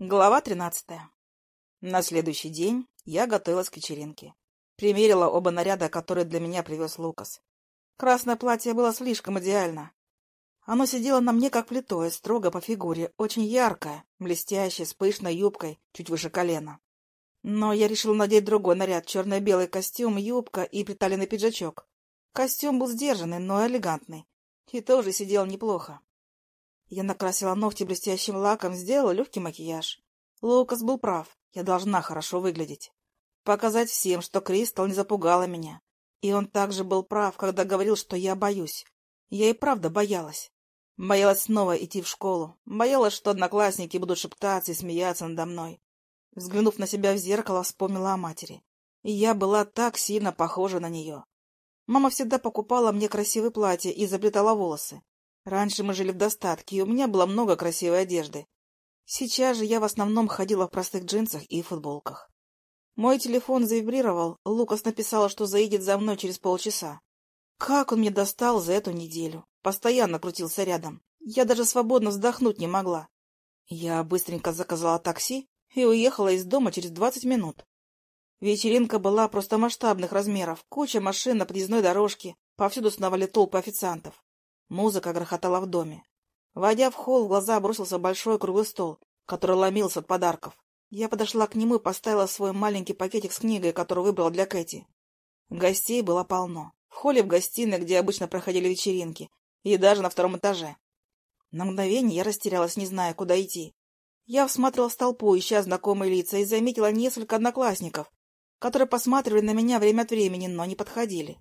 Глава тринадцатая. На следующий день я готовилась к вечеринке. Примерила оба наряда, которые для меня привез Лукас. Красное платье было слишком идеально. Оно сидело на мне как плитой, строго по фигуре, очень яркое, блестящее, с пышной юбкой, чуть выше колена. Но я решила надеть другой наряд, черно-белый костюм, юбка и приталенный пиджачок. Костюм был сдержанный, но элегантный. И тоже сидел неплохо. Я накрасила ногти блестящим лаком, сделала легкий макияж. Лукас был прав, я должна хорошо выглядеть. Показать всем, что Кристал не запугала меня. И он также был прав, когда говорил, что я боюсь. Я и правда боялась. Боялась снова идти в школу. Боялась, что одноклассники будут шептаться и смеяться надо мной. Взглянув на себя в зеркало, вспомнила о матери. И я была так сильно похожа на нее. Мама всегда покупала мне красивые платья и заплетала волосы. Раньше мы жили в достатке, и у меня было много красивой одежды. Сейчас же я в основном ходила в простых джинсах и футболках. Мой телефон завибрировал, Лукас написала, что заедет за мной через полчаса. Как он мне достал за эту неделю? Постоянно крутился рядом. Я даже свободно вздохнуть не могла. Я быстренько заказала такси и уехала из дома через двадцать минут. Вечеринка была просто масштабных размеров. Куча машин на подъездной дорожке, повсюду сновали толпы официантов. Музыка грохотала в доме. Войдя в холл, в глаза бросился большой круглый стол, который ломился от подарков. Я подошла к нему и поставила свой маленький пакетик с книгой, которую выбрала для Кэти. Гостей было полно. В холле, в гостиной, где обычно проходили вечеринки, и даже на втором этаже. На мгновение я растерялась, не зная, куда идти. Я всматривалась в толпу, ища знакомые лица, и заметила несколько одноклассников, которые посматривали на меня время от времени, но не подходили.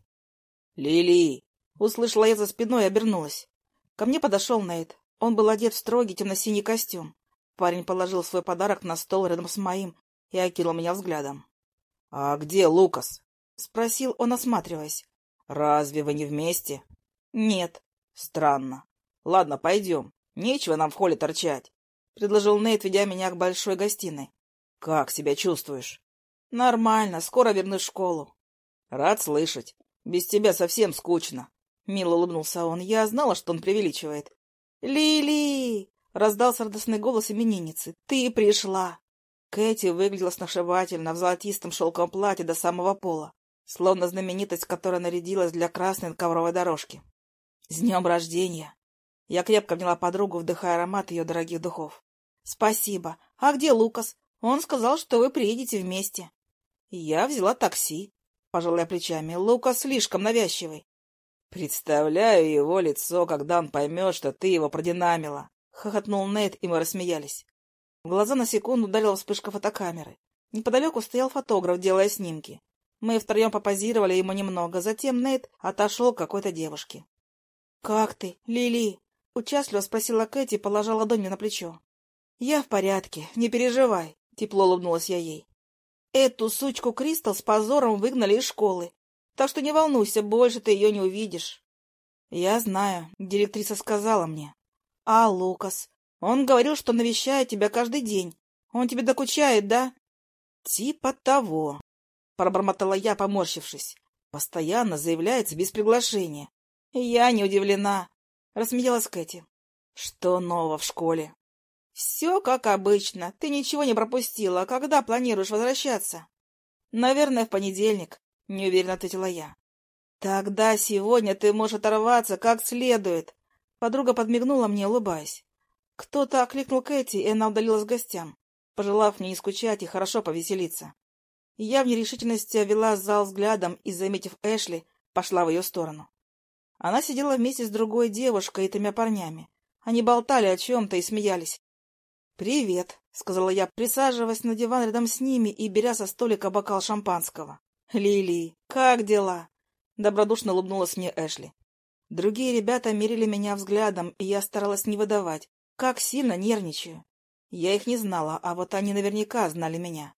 «Лили!» Услышала я за спиной и обернулась. Ко мне подошел Нейт. Он был одет в строгий темно-синий костюм. Парень положил свой подарок на стол рядом с моим и окинул меня взглядом. — А где Лукас? — спросил он, осматриваясь. — Разве вы не вместе? — Нет. — Странно. — Ладно, пойдем. Нечего нам в холле торчать, — предложил Нейт, ведя меня к большой гостиной. — Как себя чувствуешь? — Нормально. Скоро вернусь в школу. — Рад слышать. Без тебя совсем скучно. Мило улыбнулся он. Я знала, что он преувеличивает. «Лили!» — раздался радостный голос именинницы. «Ты пришла!» Кэти выглядела сношевательно в золотистом шелковом платье до самого пола, словно знаменитость, которая нарядилась для красной ковровой дорожки. «С днем рождения!» Я крепко обняла подругу, вдыхая аромат ее дорогих духов. «Спасибо. А где Лукас? Он сказал, что вы приедете вместе». «Я взяла такси», — пожалуй плечами. «Лукас слишком навязчивый. «Представляю его лицо, когда он поймет, что ты его продинамила!» — хохотнул Нейт, и мы рассмеялись. В глаза на секунду ударила вспышка фотокамеры. Неподалеку стоял фотограф, делая снимки. Мы втроем попозировали ему немного, затем Нейт отошел к какой-то девушке. — Как ты, Лили? — участливо спросила Кэти и положила ладонь мне на плечо. — Я в порядке, не переживай, — тепло улыбнулась я ей. Эту сучку Кристал с позором выгнали из школы. Так что не волнуйся, больше ты ее не увидишь. Я знаю, директриса сказала мне. А Лукас? Он говорил, что навещает тебя каждый день. Он тебе докучает, да? Типа того, пробормотала я, поморщившись. Постоянно заявляется без приглашения. Я не удивлена, рассмеялась Кэти. Что нового в школе? Все как обычно. Ты ничего не пропустила. Когда планируешь возвращаться? Наверное, в понедельник. — неуверенно ответила я. «Тогда сегодня ты можешь оторваться как следует!» Подруга подмигнула мне, улыбаясь. Кто-то окликнул Кэти, и она удалилась к гостям, пожелав мне не скучать и хорошо повеселиться. Я в нерешительности вела зал взглядом и, заметив Эшли, пошла в ее сторону. Она сидела вместе с другой девушкой и тремя парнями. Они болтали о чем-то и смеялись. «Привет», — сказала я, присаживаясь на диван рядом с ними и беря со столика бокал шампанского. «Лили, как дела?» — добродушно улыбнулась мне Эшли. Другие ребята мерили меня взглядом, и я старалась не выдавать, как сильно нервничаю. Я их не знала, а вот они наверняка знали меня.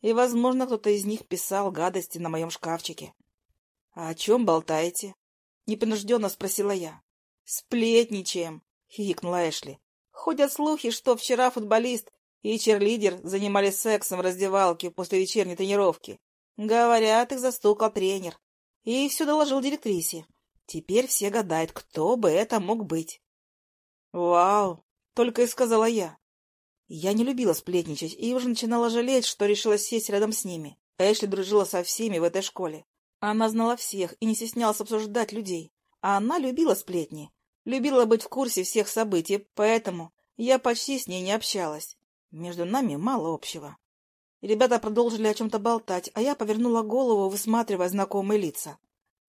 И, возможно, кто-то из них писал гадости на моем шкафчике. — А о чем болтаете? — непринужденно спросила я. — Сплетничаем, — хихикнула Эшли. — Ходят слухи, что вчера футболист и черлидер занимались сексом в раздевалке после вечерней тренировки. Говорят, их застукал тренер. И все доложил директрисе. Теперь все гадают, кто бы это мог быть. «Вау!» — только и сказала я. Я не любила сплетничать и уже начинала жалеть, что решила сесть рядом с ними. Эшли дружила со всеми в этой школе. Она знала всех и не стеснялась обсуждать людей. А она любила сплетни, любила быть в курсе всех событий, поэтому я почти с ней не общалась. Между нами мало общего. Ребята продолжили о чем-то болтать, а я повернула голову, высматривая знакомые лица.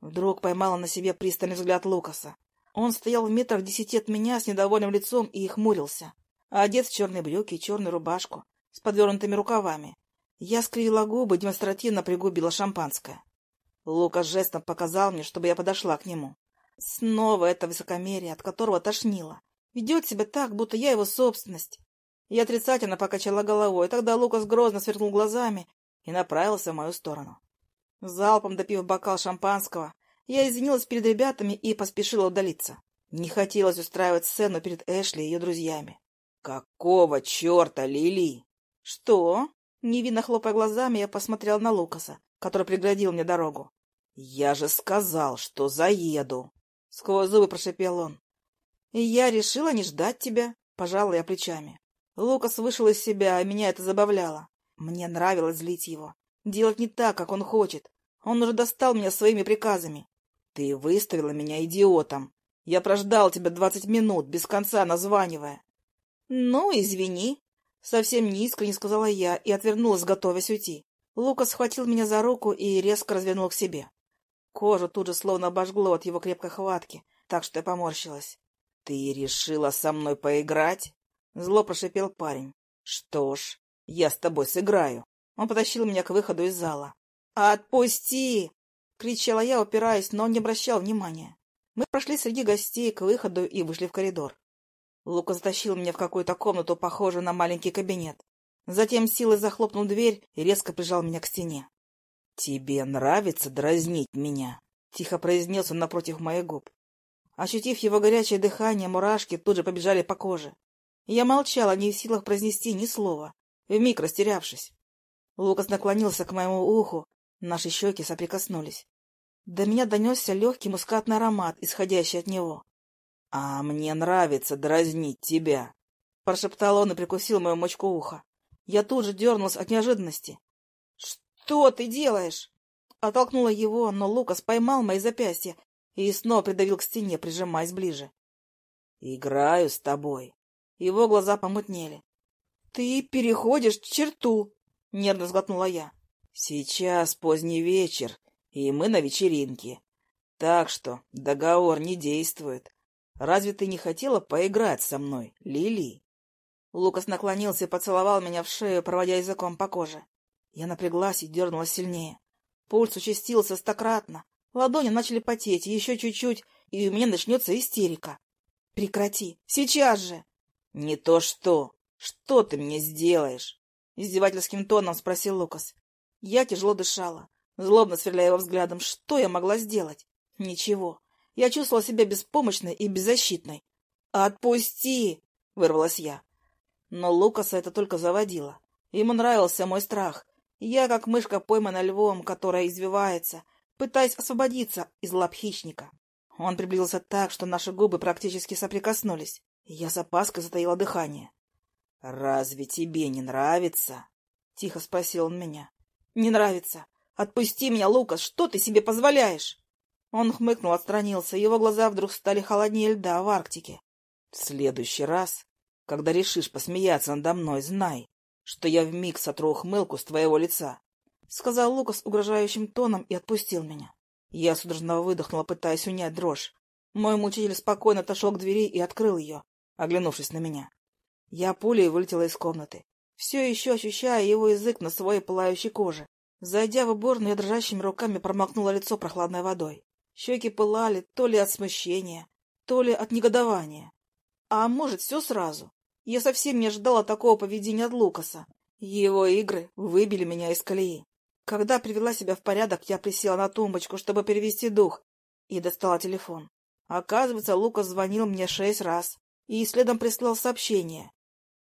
Вдруг поймала на себе пристальный взгляд Лукаса. Он стоял в метрах десяти от меня с недовольным лицом и хмурился, одет в черные брюки и черную рубашку с подвернутыми рукавами. Я скривила губы, демонстративно пригубила шампанское. Лукас жестом показал мне, чтобы я подошла к нему. Снова это высокомерие, от которого тошнило. Ведет себя так, будто я его собственность. Я отрицательно покачала головой, тогда Лукас грозно сверкнул глазами и направился в мою сторону. Залпом допив бокал шампанского, я извинилась перед ребятами и поспешила удалиться. Не хотелось устраивать сцену перед Эшли и ее друзьями. «Какого черта, Лили?» «Что?» Невинно хлопая глазами, я посмотрел на Лукаса, который преградил мне дорогу. «Я же сказал, что заеду!» Сквозь зубы прошипел он. «И я решила не ждать тебя», — пожала я плечами. Лукас вышел из себя, а меня это забавляло. Мне нравилось злить его. Делать не так, как он хочет. Он уже достал меня своими приказами. Ты выставила меня идиотом. Я прождал тебя двадцать минут, без конца названивая. Ну, извини. Совсем неискренне сказала я и отвернулась, готовясь уйти. Лукас схватил меня за руку и резко развернул к себе. Кожу тут же словно обожгло от его крепкой хватки, так что я поморщилась. — Ты решила со мной поиграть? Зло прошипел парень. Что ж, я с тобой сыграю. Он потащил меня к выходу из зала. «Отпусти!» — кричала я, упираясь, но он не обращал внимания. Мы прошли среди гостей к выходу и вышли в коридор. Лука затащил меня в какую-то комнату, похожую на маленький кабинет. Затем силой захлопнул дверь и резко прижал меня к стене. — Тебе нравится дразнить меня? — тихо произнес он напротив моих губ. Ощутив его горячее дыхание, мурашки тут же побежали по коже. Я молчала, не в силах произнести ни слова, вмиг растерявшись. Лукас наклонился к моему уху, наши щеки соприкоснулись. До меня донесся легкий мускатный аромат, исходящий от него. — А мне нравится дразнить тебя, — прошептал он и прикусил мою мочку уха. Я тут же дернулась от неожиданности. — Что ты делаешь? Оттолкнула его, но Лукас поймал мои запястья и снова придавил к стене, прижимаясь ближе. — Играю с тобой. Его глаза помутнели. — Ты переходишь черту! — нервно сглотнула я. — Сейчас поздний вечер, и мы на вечеринке. Так что договор не действует. Разве ты не хотела поиграть со мной, Лили? Лукас наклонился и поцеловал меня в шею, проводя языком по коже. Я напряглась и дернулась сильнее. Пульс участился стократно. Ладони начали потеть, еще чуть-чуть, и у меня начнется истерика. — Прекрати! Сейчас же! — Не то что! Что ты мне сделаешь? — издевательским тоном спросил Лукас. Я тяжело дышала, злобно сверляя его взглядом. Что я могла сделать? Ничего. Я чувствовала себя беспомощной и беззащитной. «Отпусти!» — вырвалась я. Но Лукаса это только заводило. Ему нравился мой страх. Я, как мышка, поймана львом, которая извивается, пытаясь освободиться из лап хищника. Он приблизился так, что наши губы практически соприкоснулись. Я с опаской затаила дыхание. — Разве тебе не нравится? — тихо спросил он меня. — Не нравится. Отпусти меня, Лукас, что ты себе позволяешь? Он хмыкнул, отстранился, его глаза вдруг стали холоднее льда в Арктике. — В следующий раз, когда решишь посмеяться надо мной, знай, что я вмиг сотру ухмылку с твоего лица, — сказал Лукас угрожающим тоном и отпустил меня. Я судорожно выдохнула, пытаясь унять дрожь. Мой мучитель спокойно отошел к двери и открыл ее оглянувшись на меня. Я пулей вылетела из комнаты, все еще ощущая его язык на своей пылающей коже. Зайдя в уборную, я дрожащими руками промокнула лицо прохладной водой. Щеки пылали то ли от смущения, то ли от негодования. А может, все сразу. Я совсем не ожидала такого поведения от Лукаса. Его игры выбили меня из колеи. Когда привела себя в порядок, я присела на тумбочку, чтобы перевести дух, и достала телефон. Оказывается, Лукас звонил мне шесть раз и следом прислал сообщение.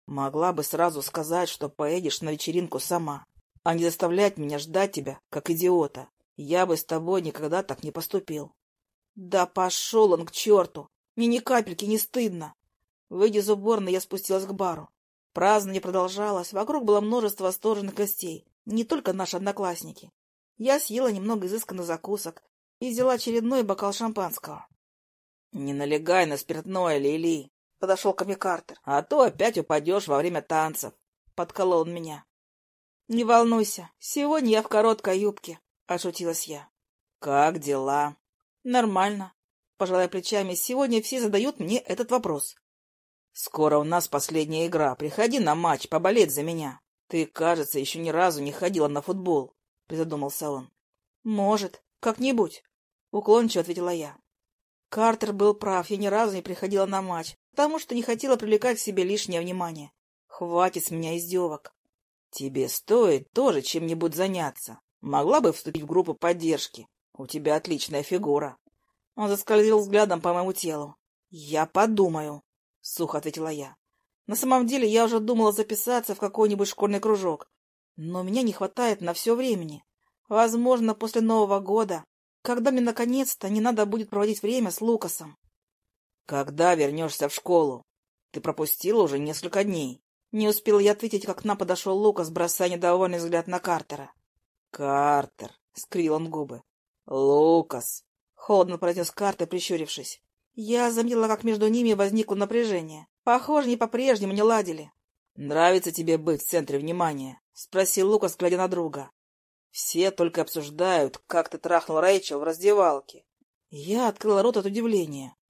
Могла бы сразу сказать, что поедешь на вечеринку сама, а не заставлять меня ждать тебя, как идиота. Я бы с тобой никогда так не поступил. Да пошел он к черту! Мне ни капельки не стыдно. Выйдя из уборной, я спустилась к бару. Празднование продолжалось, вокруг было множество восторженных гостей, не только наши одноклассники. Я съела немного изысканных закусок и взяла очередной бокал шампанского. — Не налегай на спиртное, Лили, — подошел ко мне Картер, — а то опять упадешь во время танцев, — подколол он меня. — Не волнуйся, сегодня я в короткой юбке, — ошутилась я. — Как дела? — Нормально. Пожалуй, плечами, сегодня все задают мне этот вопрос. Скоро у нас последняя игра. Приходи на матч, поболеть за меня. Ты, кажется, еще ни разу не ходила на футбол, — призадумался он. — Может, как-нибудь, — уклончиво ответила я. Картер был прав, я ни разу не приходила на матч, потому что не хотела привлекать к себе лишнее внимание. Хватит с меня издевок. Тебе стоит тоже чем-нибудь заняться. Могла бы вступить в группу поддержки. У тебя отличная фигура. Он заскользил взглядом по моему телу. — Я подумаю. — сухо ответила я. На самом деле я уже думала записаться в какой-нибудь школьный кружок, но меня не хватает на все времени. Возможно, после Нового года, когда мне наконец-то не надо будет проводить время с Лукасом. — Когда вернешься в школу? Ты пропустила уже несколько дней. Не успел я ответить, как к нам подошел Лукас, бросая недовольный взгляд на Картера. — Картер! — скрил он губы. — Лукас! — холодно произнес Картер, прищурившись. Я заметила, как между ними возникло напряжение. Похоже, не по-прежнему не ладили. — Нравится тебе быть в центре внимания? — спросил Лукас, глядя на друга. — Все только обсуждают, как ты трахнул Рэйчел в раздевалке. Я открыла рот от удивления. —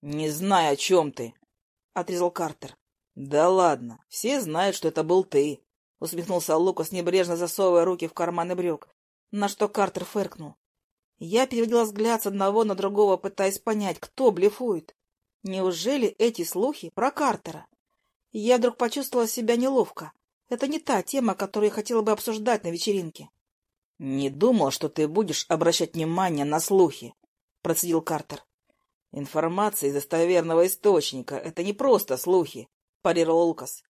Не знаю, о чем ты, — отрезал Картер. — Да ладно, все знают, что это был ты, — усмехнулся Лукас, небрежно засовывая руки в карманы брюк, на что Картер фыркнул. Я переводила взгляд с одного на другого, пытаясь понять, кто блефует. Неужели эти слухи про Картера? Я вдруг почувствовала себя неловко. Это не та тема, которую я хотела бы обсуждать на вечеринке. — Не думал, что ты будешь обращать внимание на слухи, — процедил Картер. — Информация из достоверного источника — это не просто слухи, — парировал Лукас.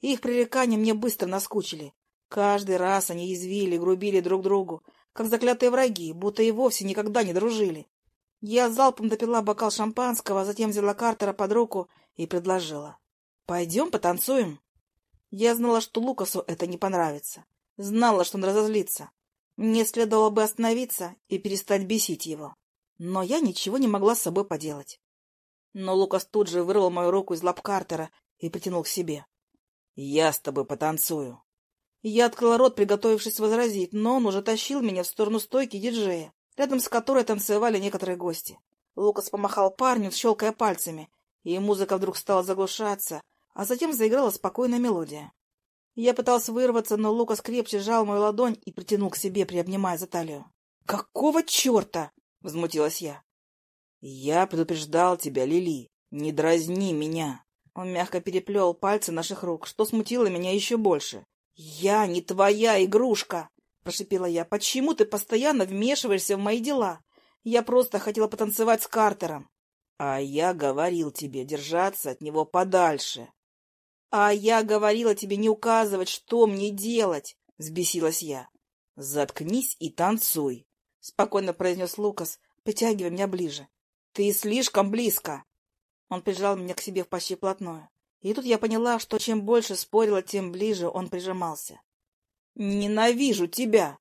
Их пререкания мне быстро наскучили. Каждый раз они язвили, грубили друг другу, как заклятые враги, будто и вовсе никогда не дружили. Я залпом допила бокал шампанского, затем взяла Картера под руку и предложила. — Пойдем потанцуем. Я знала, что Лукасу это не понравится. Знала, что он разозлится. Мне следовало бы остановиться и перестать бесить его. Но я ничего не могла с собой поделать. Но Лукас тут же вырвал мою руку из лап Картера и притянул к себе. — Я с тобой потанцую. Я открыла рот, приготовившись возразить, но он уже тащил меня в сторону стойки диджея, рядом с которой танцевали некоторые гости. Лукас помахал парню, щелкая пальцами, и музыка вдруг стала заглушаться, а затем заиграла спокойная мелодия. Я пыталась вырваться, но Лукас крепче сжал мою ладонь и притянул к себе, приобнимая за талию. «Какого черта?» — возмутилась я. «Я предупреждал тебя, Лили. Не дразни меня!» Он мягко переплел пальцы наших рук, что смутило меня еще больше. «Я не твоя игрушка!» — прошипела я. «Почему ты постоянно вмешиваешься в мои дела? Я просто хотела потанцевать с Картером». «А я говорил тебе держаться от него подальше». «А я говорила тебе не указывать, что мне делать!» — взбесилась я. «Заткнись и танцуй!» — спокойно произнес Лукас, притягивая меня ближе. «Ты слишком близко!» Он прижал меня к себе в почти вплотную. И тут я поняла, что чем больше спорила, тем ближе он прижимался. «Ненавижу тебя!»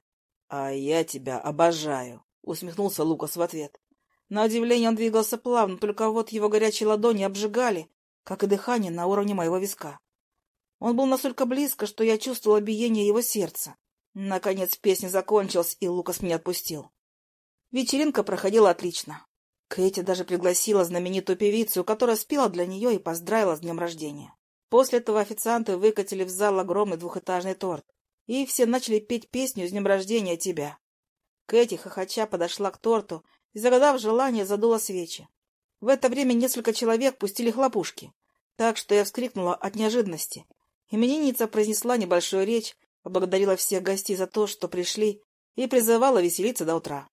«А я тебя обожаю!» — усмехнулся Лукас в ответ. На удивление он двигался плавно, только вот его горячие ладони обжигали, как и дыхание на уровне моего виска. Он был настолько близко, что я чувствовала биение его сердца. Наконец песня закончилась, и Лукас меня отпустил. Вечеринка проходила отлично. Кэти даже пригласила знаменитую певицу, которая спела для нее и поздравила с днем рождения. После этого официанты выкатили в зал огромный двухэтажный торт, и все начали петь песню «С днем рождения тебя». Кэти, хохоча, подошла к торту и, загадав желание, задула свечи. В это время несколько человек пустили хлопушки, так что я вскрикнула от неожиданности. Именинница произнесла небольшую речь, поблагодарила всех гостей за то, что пришли, и призывала веселиться до утра.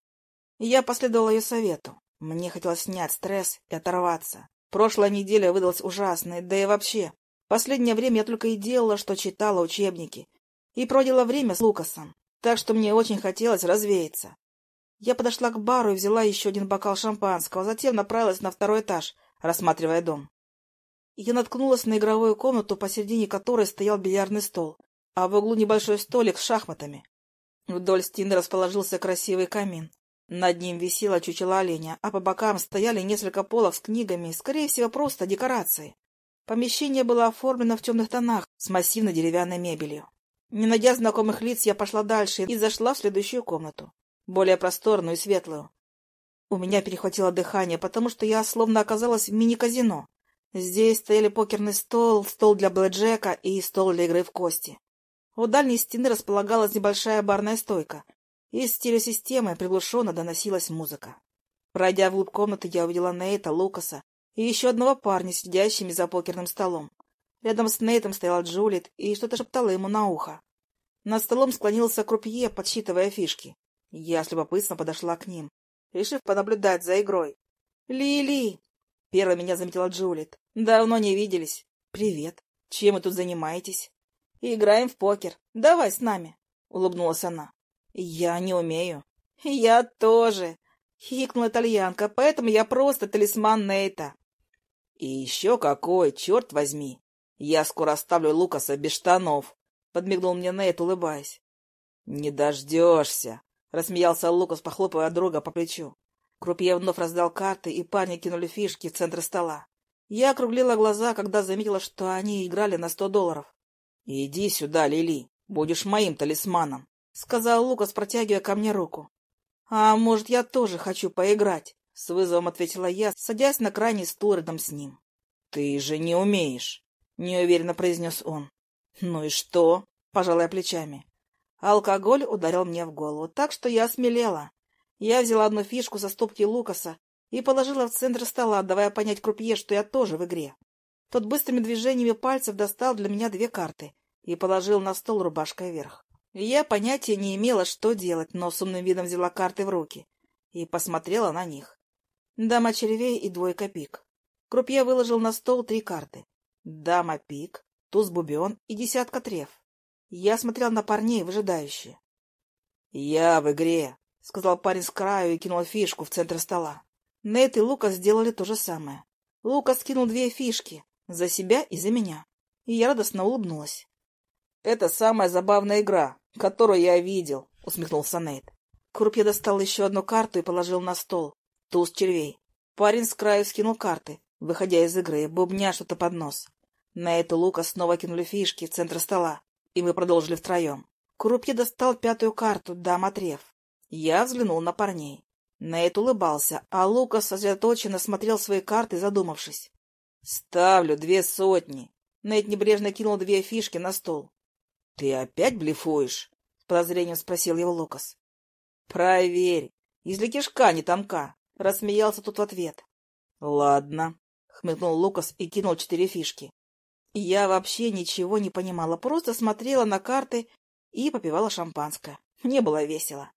Я последовала ее совету. Мне хотелось снять стресс и оторваться. Прошлая неделя выдалась ужасной, да и вообще. Последнее время я только и делала, что читала учебники. И проводила время с Лукасом. Так что мне очень хотелось развеяться. Я подошла к бару и взяла еще один бокал шампанского, затем направилась на второй этаж, рассматривая дом. Я наткнулась на игровую комнату, посередине которой стоял бильярдный стол, а в углу небольшой столик с шахматами. Вдоль стены расположился красивый камин. Над ним висела чучело оленя, а по бокам стояли несколько полок с книгами, скорее всего, просто декорации. Помещение было оформлено в темных тонах с массивной деревянной мебелью. Не найдя знакомых лиц, я пошла дальше и зашла в следующую комнату, более просторную и светлую. У меня перехватило дыхание, потому что я словно оказалась в мини-казино. Здесь стояли покерный стол, стол для блэкджека и стол для игры в кости. У дальней стены располагалась небольшая барная стойка. Из стереосистемы приглушенно доносилась музыка. Пройдя вглубь комнаты, я увидела Нейта, Лукаса и еще одного парня, сидящими за покерным столом. Рядом с Нейтом стояла Джулит и что-то шептала ему на ухо. Над столом склонился крупье, подсчитывая фишки. Я с любопытством подошла к ним, решив понаблюдать за игрой. «Лили!» — первой меня заметила Джулит. «Давно не виделись. Привет. Чем вы тут занимаетесь?» «Играем в покер. Давай с нами», — улыбнулась она. «Я не умею». «Я тоже», — хихикнула итальянка, «поэтому я просто талисман Нейта». «И еще какой, черт возьми! Я скоро оставлю Лукаса без штанов», — подмигнул мне Нейт, улыбаясь. «Не дождешься», — рассмеялся Лукас, похлопывая друга по плечу. Крупье вновь раздал карты, и парни кинули фишки в центр стола. Я округлила глаза, когда заметила, что они играли на сто долларов. — Иди сюда, Лили, будешь моим талисманом, — сказал Лукас, протягивая ко мне руку. — А может, я тоже хочу поиграть? — с вызовом ответила я, садясь на крайний стул рядом с ним. — Ты же не умеешь, — неуверенно произнес он. — Ну и что? — пожалуй плечами. Алкоголь ударил мне в голову, так что я осмелела. Я взяла одну фишку со стопки Лукаса и положила в центр стола, давая понять крупье, что я тоже в игре. Тот быстрыми движениями пальцев достал для меня две карты и положил на стол рубашкой вверх. Я понятия не имела, что делать, но с умным видом взяла карты в руки и посмотрела на них. Дама червей и двойка пик. Крупье выложил на стол три карты. Дама пик, туз бубен и десятка треф. Я смотрел на парней, выжидающие. — Я в игре, — сказал парень с краю и кинул фишку в центр стола. Нейт и Лукас сделали то же самое. Лукас кинул две фишки, за себя и за меня. И я радостно улыбнулась. — Это самая забавная игра, которую я видел, — усмехнулся Нейт. Крупье достал еще одну карту и положил на стол. Туз червей. Парень с краю скинул карты, выходя из игры, бубня что-то под нос. Нейт и Лукас снова кинули фишки в центр стола, и мы продолжили втроем. Крупье достал пятую карту, дама треф. Я взглянул на парней. Нейт улыбался, а Лукас сосредоточенно смотрел свои карты, задумавшись. «Ставлю две сотни». Нейт небрежно кинул две фишки на стол. «Ты опять блефуешь?» — с подозрением спросил его Лукас. «Проверь, если кишка не тонка», — рассмеялся тут в ответ. «Ладно», — хмыкнул Лукас и кинул четыре фишки. Я вообще ничего не понимала, просто смотрела на карты и попивала шампанское. Мне было весело.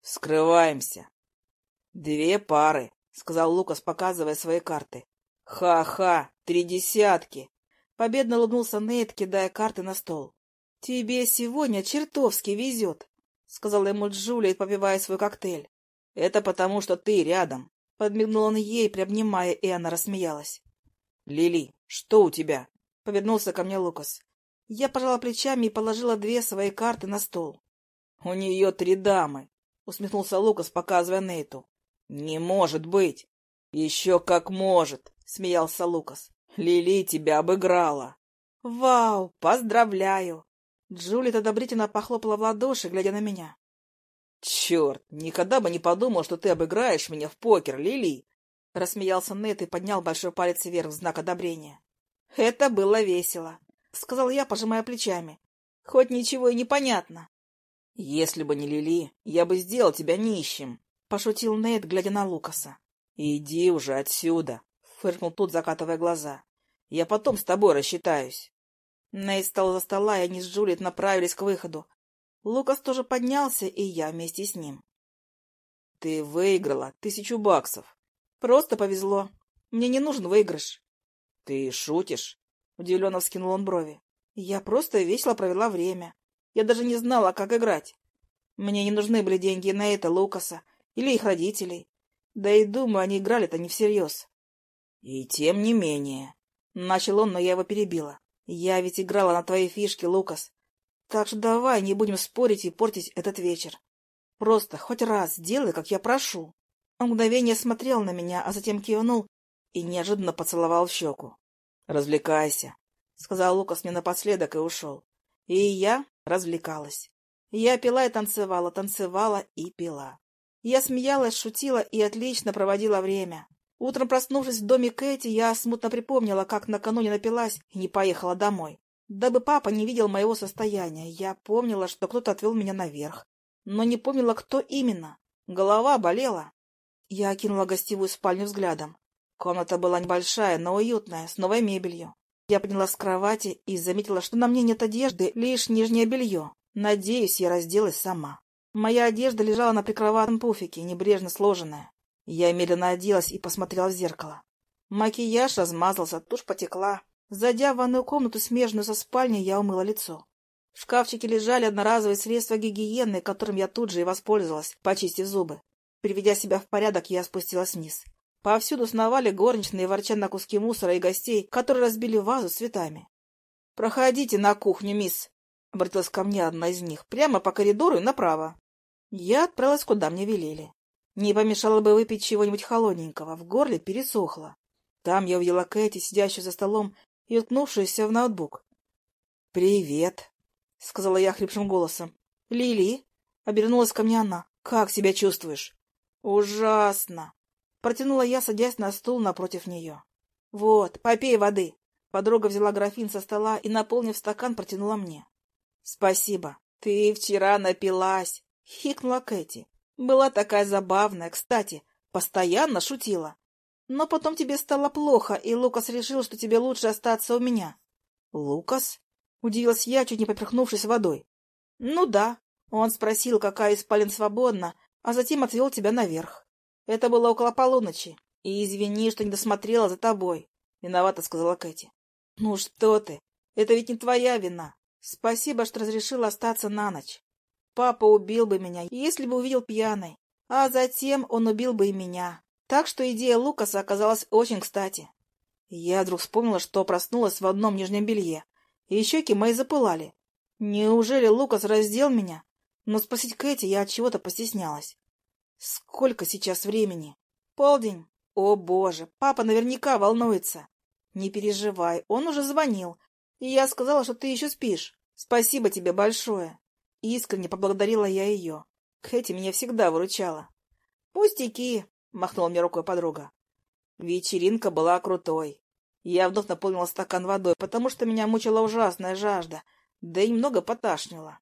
«Скрываемся». «Две пары», — сказал Лукас, показывая свои карты. «Ха-ха, три десятки!» Победно улыбнулся Нейт, кидая карты на стол. «Тебе сегодня чертовски везет», — сказала ему Джулия, попивая свой коктейль. «Это потому, что ты рядом», — подмигнул он ей, приобнимая, и она рассмеялась. «Лили, что у тебя?» — повернулся ко мне Лукас. Я пожала плечами и положила две свои карты на стол. «У нее три дамы», — усмехнулся Лукас, показывая Нейту. «Не может быть!» «Еще как может!» — смеялся Лукас. «Лили тебя обыграла!» «Вау! Поздравляю!» Джулит одобрительно похлопала в ладоши, глядя на меня. «Черт! Никогда бы не подумал, что ты обыграешь меня в покер, Лили!» Рассмеялся Нет и поднял большой палец вверх в знак одобрения. «Это было весело», — сказал я, пожимая плечами. «Хоть ничего и не понятно». «Если бы не Лили, я бы сделал тебя нищим», — пошутил Нейт, глядя на Лукаса. «Иди уже отсюда!» — фыркнул тут, закатывая глаза. «Я потом с тобой рассчитаюсь». Нейт встал за стола, и они с Джулиет направились к выходу. Лукас тоже поднялся, и я вместе с ним. «Ты выиграла тысячу баксов». «Просто повезло. Мне не нужен выигрыш». «Ты шутишь?» — удивленно вскинул он брови. «Я просто весело провела время. Я даже не знала, как играть. Мне не нужны были деньги на это Лукаса или их родителей. Да и думаю, они играли-то не всерьез. И тем не менее, Начал он, но я его перебила. Я ведь играла на твои фишки, Лукас. Так что давай не будем спорить и портить этот вечер. Просто хоть раз сделай, как я прошу. Он мгновение смотрел на меня, а затем кивнул и неожиданно поцеловал в щеку. «Развлекайся», — сказал Лукас мне напоследок и ушел. И я развлекалась. Я пила и танцевала, танцевала и пила. Я смеялась, шутила и отлично проводила время. Утром, проснувшись в доме Кэти, я смутно припомнила, как накануне напилась и не поехала домой. Дабы папа не видел моего состояния, я помнила, что кто-то отвел меня наверх, но не помнила, кто именно. Голова болела. Я окинула гостевую спальню взглядом. Комната была небольшая, но уютная, с новой мебелью. Я поднялась с кровати и заметила, что на мне нет одежды, лишь нижнее белье. Надеюсь, я разделась сама. Моя одежда лежала на прикроватном пуфике, небрежно сложенная. Я медленно оделась и посмотрела в зеркало. Макияж размазался, тушь потекла. Зайдя в ванную комнату, смежную со спальней, я умыла лицо. В шкафчике лежали одноразовые средства гигиены, которым я тут же и воспользовалась, почистив зубы. Приведя себя в порядок, я спустилась вниз. Повсюду сновали горничные, ворча на куски мусора и гостей, которые разбили вазу с цветами. — Проходите на кухню, мисс, — обратилась ко мне одна из них, — прямо по коридору и направо. Я отправилась, куда мне велели. Не помешало бы выпить чего-нибудь холодненького, в горле пересохло. Там я увидела Кэти, сидящую за столом и уткнувшуюся в ноутбук. — Привет, — сказала я хрипшим голосом. — Лили, — обернулась ко мне она, — как себя чувствуешь? — Ужасно, — протянула я, садясь на стул напротив нее. — Вот, попей воды. Подруга взяла графин со стола и, наполнив стакан, протянула мне. — Спасибо. Ты вчера напилась, — хикнула Кэти. Была такая забавная, кстати, постоянно шутила. Но потом тебе стало плохо, и Лукас решил, что тебе лучше остаться у меня. — Лукас? — удивилась я, чуть не поперхнувшись водой. — Ну да. Он спросил, какая из спален свободна, а затем отвел тебя наверх. Это было около полуночи. И извини, что не досмотрела за тобой. Виновата, сказала Кэти. — Ну что ты? Это ведь не твоя вина. Спасибо, что разрешила остаться на ночь. Папа убил бы меня, если бы увидел пьяной. А затем он убил бы и меня. Так что идея Лукаса оказалась очень кстати. Я вдруг вспомнила, что проснулась в одном нижнем белье, и щеки мои запылали. Неужели Лукас раздел меня? Но спросить Кэти я от чего-то постеснялась. Сколько сейчас времени? Полдень. О, боже, папа наверняка волнуется. Не переживай, он уже звонил, и я сказала, что ты еще спишь. Спасибо тебе большое. Искренне поблагодарила я ее. Кэти меня всегда выручала. Пустяки, — махнула мне рукой подруга. Вечеринка была крутой. Я вновь наполнила стакан водой, потому что меня мучила ужасная жажда, да и немного поташнила.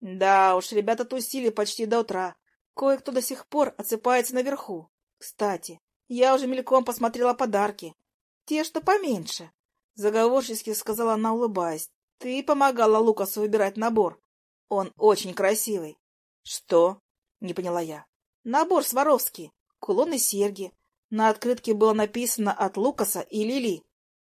Да уж, ребята тусили почти до утра. Кое-кто до сих пор отсыпается наверху. Кстати, я уже мельком посмотрела подарки. Те, что поменьше. Заговорчески сказала она, улыбаясь. Ты помогала Лукасу выбирать набор. Он очень красивый. Что? Не поняла я. Набор Сваровский кулон и серьги. На открытке было написано от Лукаса и Лили.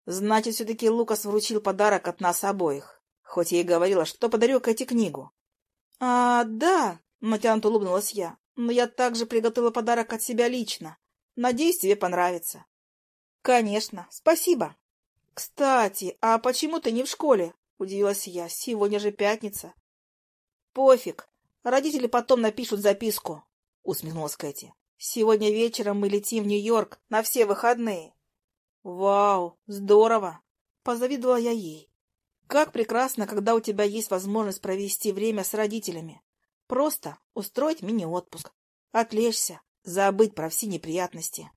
Значит, все-таки Лукас вручил подарок от нас обоих. Хоть я и говорила, что подарю Кэти книгу. — А, да, — натянуто улыбнулась я, — но я также приготовила подарок от себя лично. Надеюсь, тебе понравится. — Конечно, спасибо. — Кстати, а почему ты не в школе? — удивилась я. — Сегодня же пятница. — Пофиг. Родители потом напишут записку, — усмехнулась Кэти. Сегодня вечером мы летим в Нью-Йорк на все выходные. Вау, здорово! Позавидовала я ей. Как прекрасно, когда у тебя есть возможность провести время с родителями. Просто устроить мини-отпуск, отвлечься, забыть про все неприятности.